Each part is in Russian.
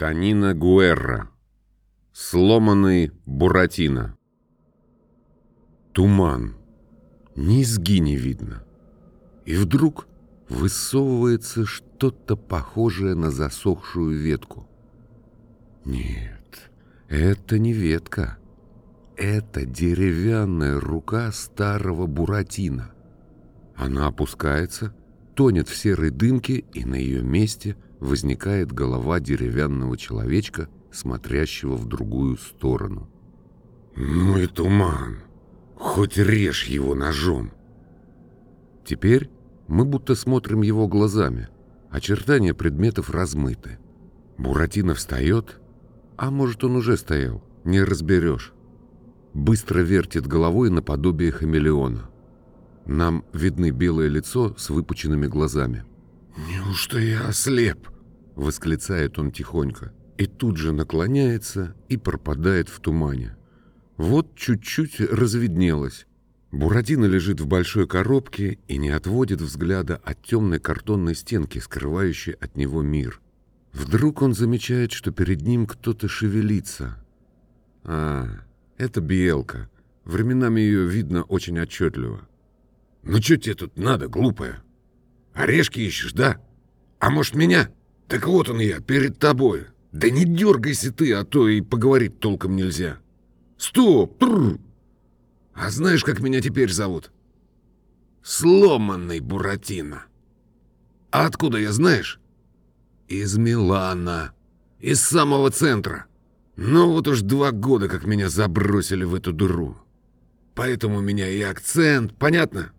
Танина Гуэрра. Сломанный Буратино. Туман. Низги не видно. И вдруг высовывается что-то похожее на засохшую ветку. Нет, это не ветка. Это деревянная рука старого Буратино. Она опускается, тонет в серой дымке, и на ее месте возникает голова деревянного человечка, смотрящего в другую сторону. «Ну и туман! Хоть режь его ножом!» Теперь мы будто смотрим его глазами. Очертания предметов размыты. Буратино встает, а может он уже стоял, не разберешь. Быстро вертит головой наподобие хамелеона. Нам видны белое лицо с выпученными глазами. «Неужто я ослеп?» — восклицает он тихонько. И тут же наклоняется и пропадает в тумане. Вот чуть-чуть разведнелось. Буратино лежит в большой коробке и не отводит взгляда от темной картонной стенки, скрывающей от него мир. Вдруг он замечает, что перед ним кто-то шевелится. А, это белка. Временами ее видно очень отчетливо. «Ну что тебе тут надо, глупая? Орешки ищешь, да? А может, меня? Так вот он я, перед тобой. Да не дергайся ты, а то и поговорить толком нельзя. Стоп! Тррр. А знаешь, как меня теперь зовут? Сломанный Буратино. А откуда я, знаешь? Из Милана. Из самого центра. Ну вот уж два года, как меня забросили в эту дыру. Поэтому у меня и акцент, понятно?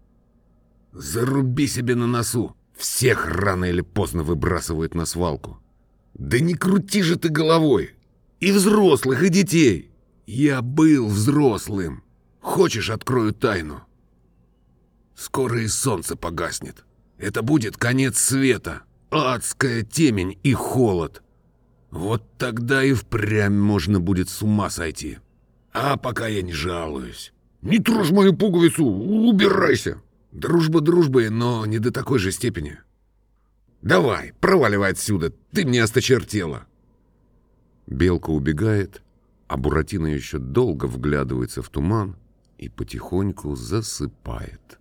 Заруби себе на носу. Всех рано или поздно выбрасывают на свалку. Да не крути же ты головой. И взрослых, и детей. Я был взрослым. Хочешь, открою тайну? Скоро и солнце погаснет. Это будет конец света. Адская темень и холод. Вот тогда и впрямь можно будет с ума сойти. А пока я не жалуюсь. Не трожь мою пуговицу, убирайся. Дружба дружбой, но не до такой же степени. Давай, проваливай отсюда, ты мне осточертела. Белка убегает, а Буратино еще долго вглядывается в туман и потихоньку засыпает.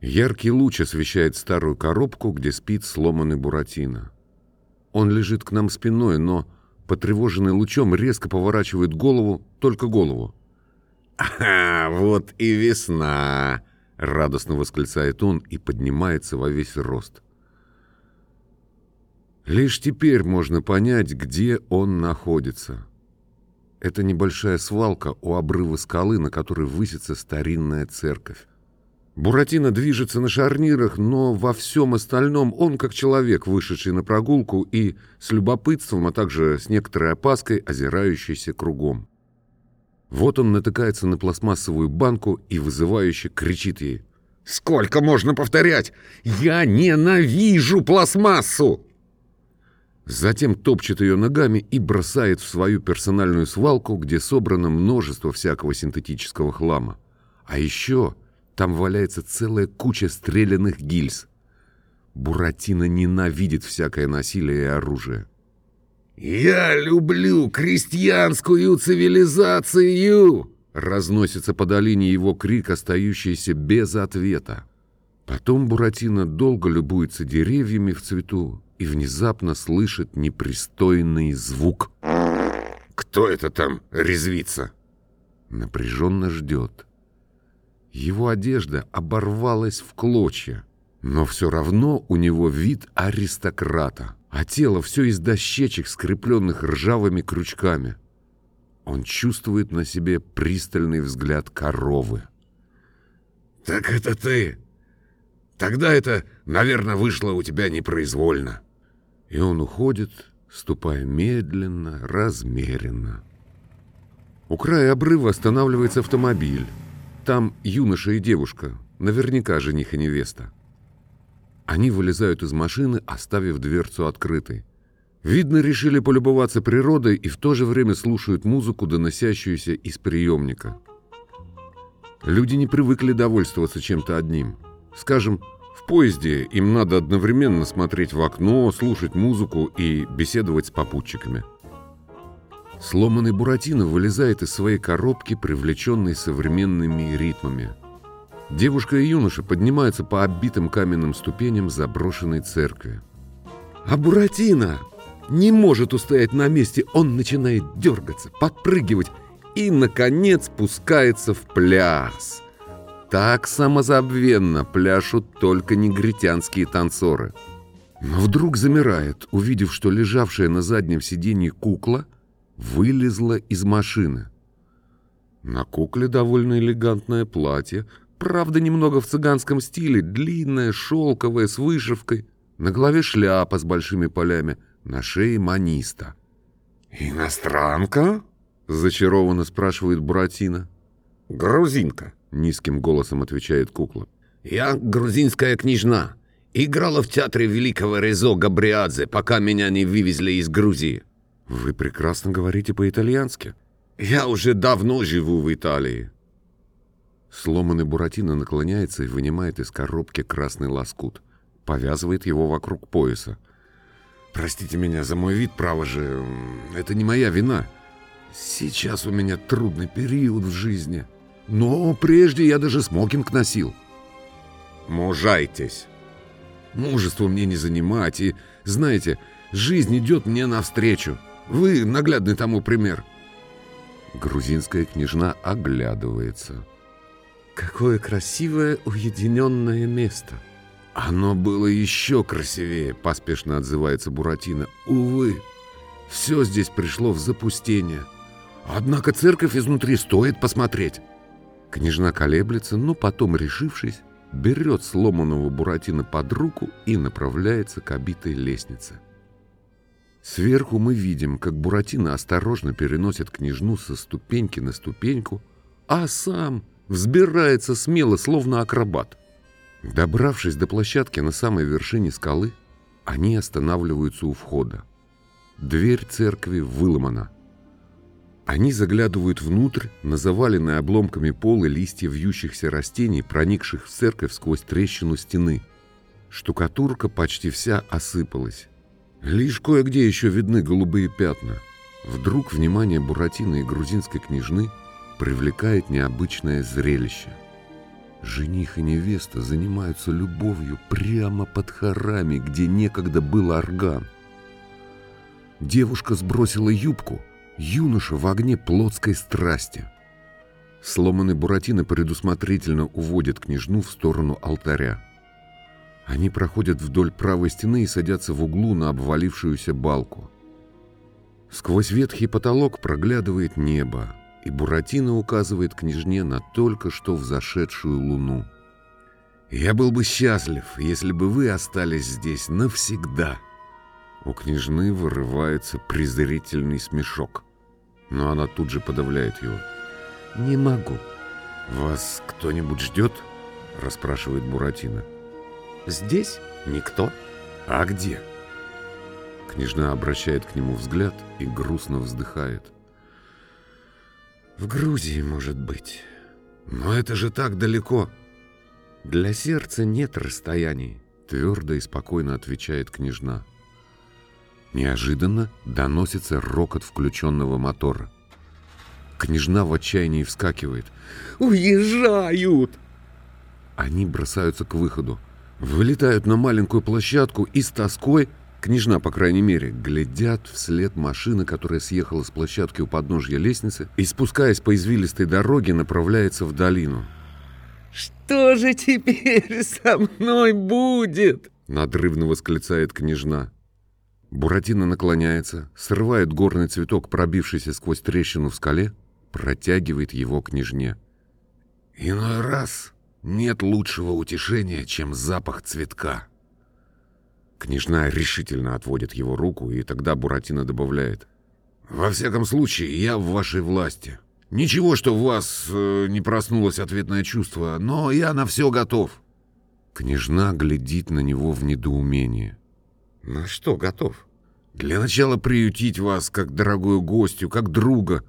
Яркий луч освещает старую коробку, где спит сломанный Буратино. Он лежит к нам спиной, но, потревоженный лучом, резко поворачивает голову, только голову. «Ага, вот и весна!» — радостно восклицает он и поднимается во весь рост. Лишь теперь можно понять, где он находится. Это небольшая свалка у обрыва скалы, на которой высится старинная церковь. Буратино движется на шарнирах, но во всем остальном он как человек, вышедший на прогулку и с любопытством, а также с некоторой опаской, озирающийся кругом. Вот он натыкается на пластмассовую банку и вызывающе кричит ей. «Сколько можно повторять? Я ненавижу пластмассу!» Затем топчет ее ногами и бросает в свою персональную свалку, где собрано множество всякого синтетического хлама. А еще там валяется целая куча стрелянных гильз. Буратино ненавидит всякое насилие и оружие. «Я люблю крестьянскую цивилизацию!» Разносится по долине его крик, остающийся без ответа. Потом Буратино долго любуется деревьями в цвету, и внезапно слышит непристойный звук. «Кто это там резвится?» Напряженно ждет. Его одежда оборвалась в клочья, но все равно у него вид аристократа, а тело все из дощечек, скрепленных ржавыми крючками. Он чувствует на себе пристальный взгляд коровы. «Так это ты! Тогда это, наверное, вышло у тебя непроизвольно!» И он уходит, ступая медленно, размеренно. У края обрыва останавливается автомобиль. Там юноша и девушка, наверняка жених и невеста. Они вылезают из машины, оставив дверцу открытой. Видно, решили полюбоваться природой и в то же время слушают музыку, доносящуюся из приемника. Люди не привыкли довольствоваться чем-то одним. Скажем, В поезде им надо одновременно смотреть в окно, слушать музыку и беседовать с попутчиками. Сломанный Буратино вылезает из своей коробки, привлеченной современными ритмами. Девушка и юноша поднимаются по оббитым каменным ступеням заброшенной церкви. А Буратино не может устоять на месте, он начинает дергаться, подпрыгивать и, наконец, пускается в пляс. Так самозабвенно пляшут только негритянские танцоры. Но вдруг замирает, увидев, что лежавшая на заднем сиденье кукла вылезла из машины. На кукле довольно элегантное платье, правда немного в цыганском стиле, длинное, шелковое, с вышивкой. На голове шляпа с большими полями, на шее маниста. «Иностранка?» — зачарованно спрашивает Буратино. «Грузинка», — низким голосом отвечает кукла. «Я грузинская княжна. Играла в театре великого Резо Габриадзе, пока меня не вывезли из Грузии». «Вы прекрасно говорите по-итальянски». «Я уже давно живу в Италии». Сломанный Буратино наклоняется и вынимает из коробки красный лоскут. Повязывает его вокруг пояса. «Простите меня за мой вид, право же, это не моя вина. Сейчас у меня трудный период в жизни. Но прежде я даже смокинг носил». «Мужайтесь». «Мужество мне не занимать, и, знаете, жизнь идет мне навстречу. Вы наглядный тому пример». Грузинская княжна оглядывается. «Какое красивое уединенное место!» «Оно было еще красивее», — поспешно отзывается Буратино. «Увы, все здесь пришло в запустение. Однако церковь изнутри стоит посмотреть». Княжна колеблется, но потом, решившись, берет сломанного Буратино под руку и направляется к обитой лестнице. Сверху мы видим, как Буратино осторожно переносит княжну со ступеньки на ступеньку, а сам взбирается смело, словно акробат. Добравшись до площадки на самой вершине скалы, они останавливаются у входа. Дверь церкви выломана. Они заглядывают внутрь на заваленные обломками пол и листья вьющихся растений, проникших в церковь сквозь трещину стены. Штукатурка почти вся осыпалась. Лишь кое-где еще видны голубые пятна. Вдруг внимание Буратино и грузинской княжны привлекает необычное зрелище. Жених и невеста занимаются любовью прямо под хорами, где некогда был орган. Девушка сбросила юбку, юноша в огне плотской страсти. Сломанный Буратино предусмотрительно уводит княжну в сторону алтаря. Они проходят вдоль правой стены и садятся в углу на обвалившуюся балку. Сквозь ветхий потолок проглядывает небо, и Буратино указывает княжне на только что взошедшую луну. «Я был бы счастлив, если бы вы остались здесь навсегда». У княжны вырывается презрительный смешок, но она тут же подавляет его. «Не могу». «Вас кто-нибудь ждет?» – расспрашивает Буратино. «Здесь никто». «А где?» Княжна обращает к нему взгляд и грустно вздыхает – в Грузии, может быть. Но это же так далеко. Для сердца нет расстояний, твердо и спокойно отвечает княжна. Неожиданно доносится рокот включенного мотора. Княжна в отчаянии вскакивает. «Уезжают!» Они бросаются к выходу, вылетают на маленькую площадку и с тоской Княжна, по крайней мере, глядят вслед машины, которая съехала с площадки у подножья лестницы и, спускаясь по извилистой дороге, направляется в долину. «Что же теперь со мной будет?» — надрывно восклицает княжна. Буратино наклоняется, срывает горный цветок, пробившийся сквозь трещину в скале, протягивает его княжне. «Иной раз нет лучшего утешения, чем запах цветка». Княжна решительно отводит его руку, и тогда Буратино добавляет. «Во всяком случае, я в вашей власти. Ничего, что в вас э, не проснулось ответное чувство, но я на все готов». Княжна глядит на него в недоумении. «На что готов?» «Для начала приютить вас, как дорогую гостью, как друга.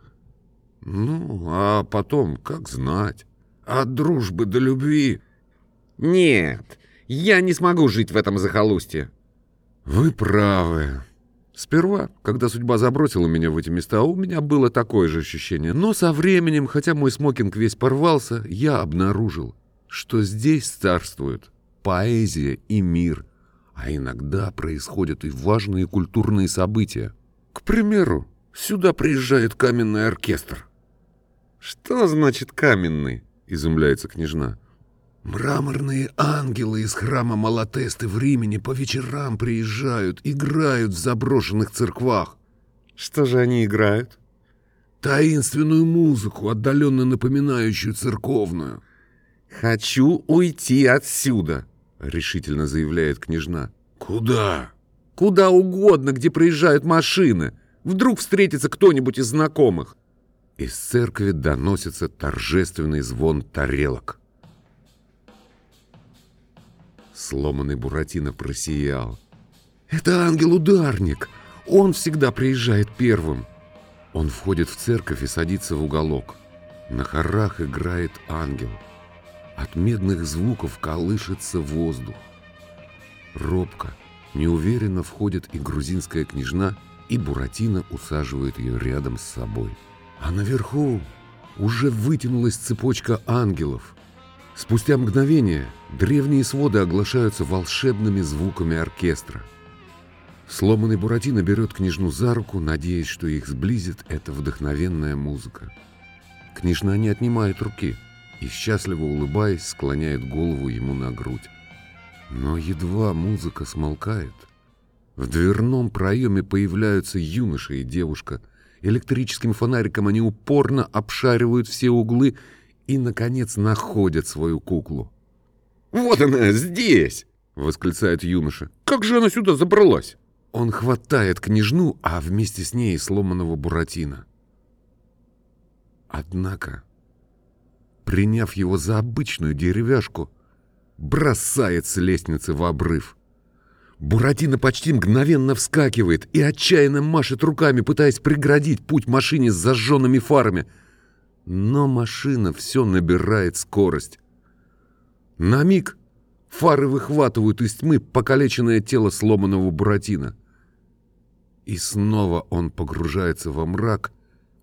Ну, а потом, как знать, от дружбы до любви...» «Нет, Я не смогу жить в этом захолустье. Вы правы. Сперва, когда судьба забросила меня в эти места, у меня было такое же ощущение. Но со временем, хотя мой смокинг весь порвался, я обнаружил, что здесь царствует поэзия и мир, а иногда происходят и важные культурные события. К примеру, сюда приезжает каменный оркестр. «Что значит каменный?» — изумляется княжна. Мраморные ангелы из храма Малатесты в Римене по вечерам приезжают, играют в заброшенных церквах. Что же они играют? Таинственную музыку, отдаленно напоминающую церковную. «Хочу уйти отсюда», — решительно заявляет княжна. «Куда?» «Куда угодно, где проезжают машины. Вдруг встретится кто-нибудь из знакомых». Из церкви доносится торжественный звон тарелок. Сломанный Буратино просиял. «Это ангел-ударник! Он всегда приезжает первым!» Он входит в церковь и садится в уголок. На хорах играет ангел. От медных звуков колышется воздух. Робко, неуверенно входит и грузинская княжна, и Буратино усаживает ее рядом с собой. А наверху уже вытянулась цепочка ангелов. Спустя мгновение древние своды оглашаются волшебными звуками оркестра. Сломанный Буратино берет княжну за руку, надеясь, что их сблизит эта вдохновенная музыка. Княжна не отнимает руки и, счастливо улыбаясь, склоняет голову ему на грудь. Но едва музыка смолкает, в дверном проеме появляются юноша и девушка. Электрическим фонариком они упорно обшаривают все углы и, наконец, находят свою куклу. «Вот она, здесь!» — восклицает юноша. «Как же она сюда забралась?» Он хватает княжну, а вместе с ней сломанного Буратино. Однако, приняв его за обычную деревяшку, бросает с лестницы в обрыв. Буратино почти мгновенно вскакивает и отчаянно машет руками, пытаясь преградить путь машине с зажженными фарами — но машина все набирает скорость. На миг фары выхватывают из тьмы покалеченное тело сломанного Буратино. И снова он погружается во мрак,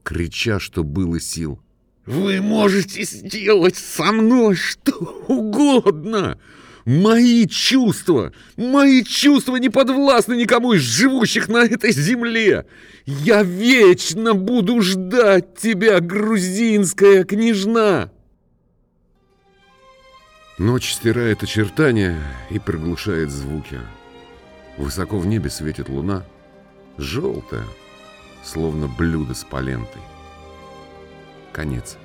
крича, что было сил. «Вы можете сделать со мной что угодно!» Мои чувства, мои чувства не подвластны никому из живущих на этой земле. Я вечно буду ждать тебя, грузинская княжна. Ночь стирает очертания и приглушает звуки. Высоко в небе светит луна, желтая, словно блюдо с полентой. Конец.